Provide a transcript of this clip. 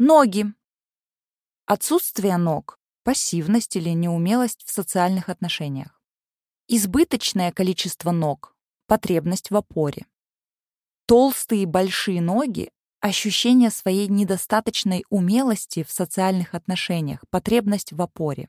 Ноги. Отсутствие ног, пассивность или неумелость в социальных отношениях. Избыточное количество ног, потребность в опоре. Толстые большие ноги — ощущение своей недостаточной умелости в социальных отношениях, потребность в опоре.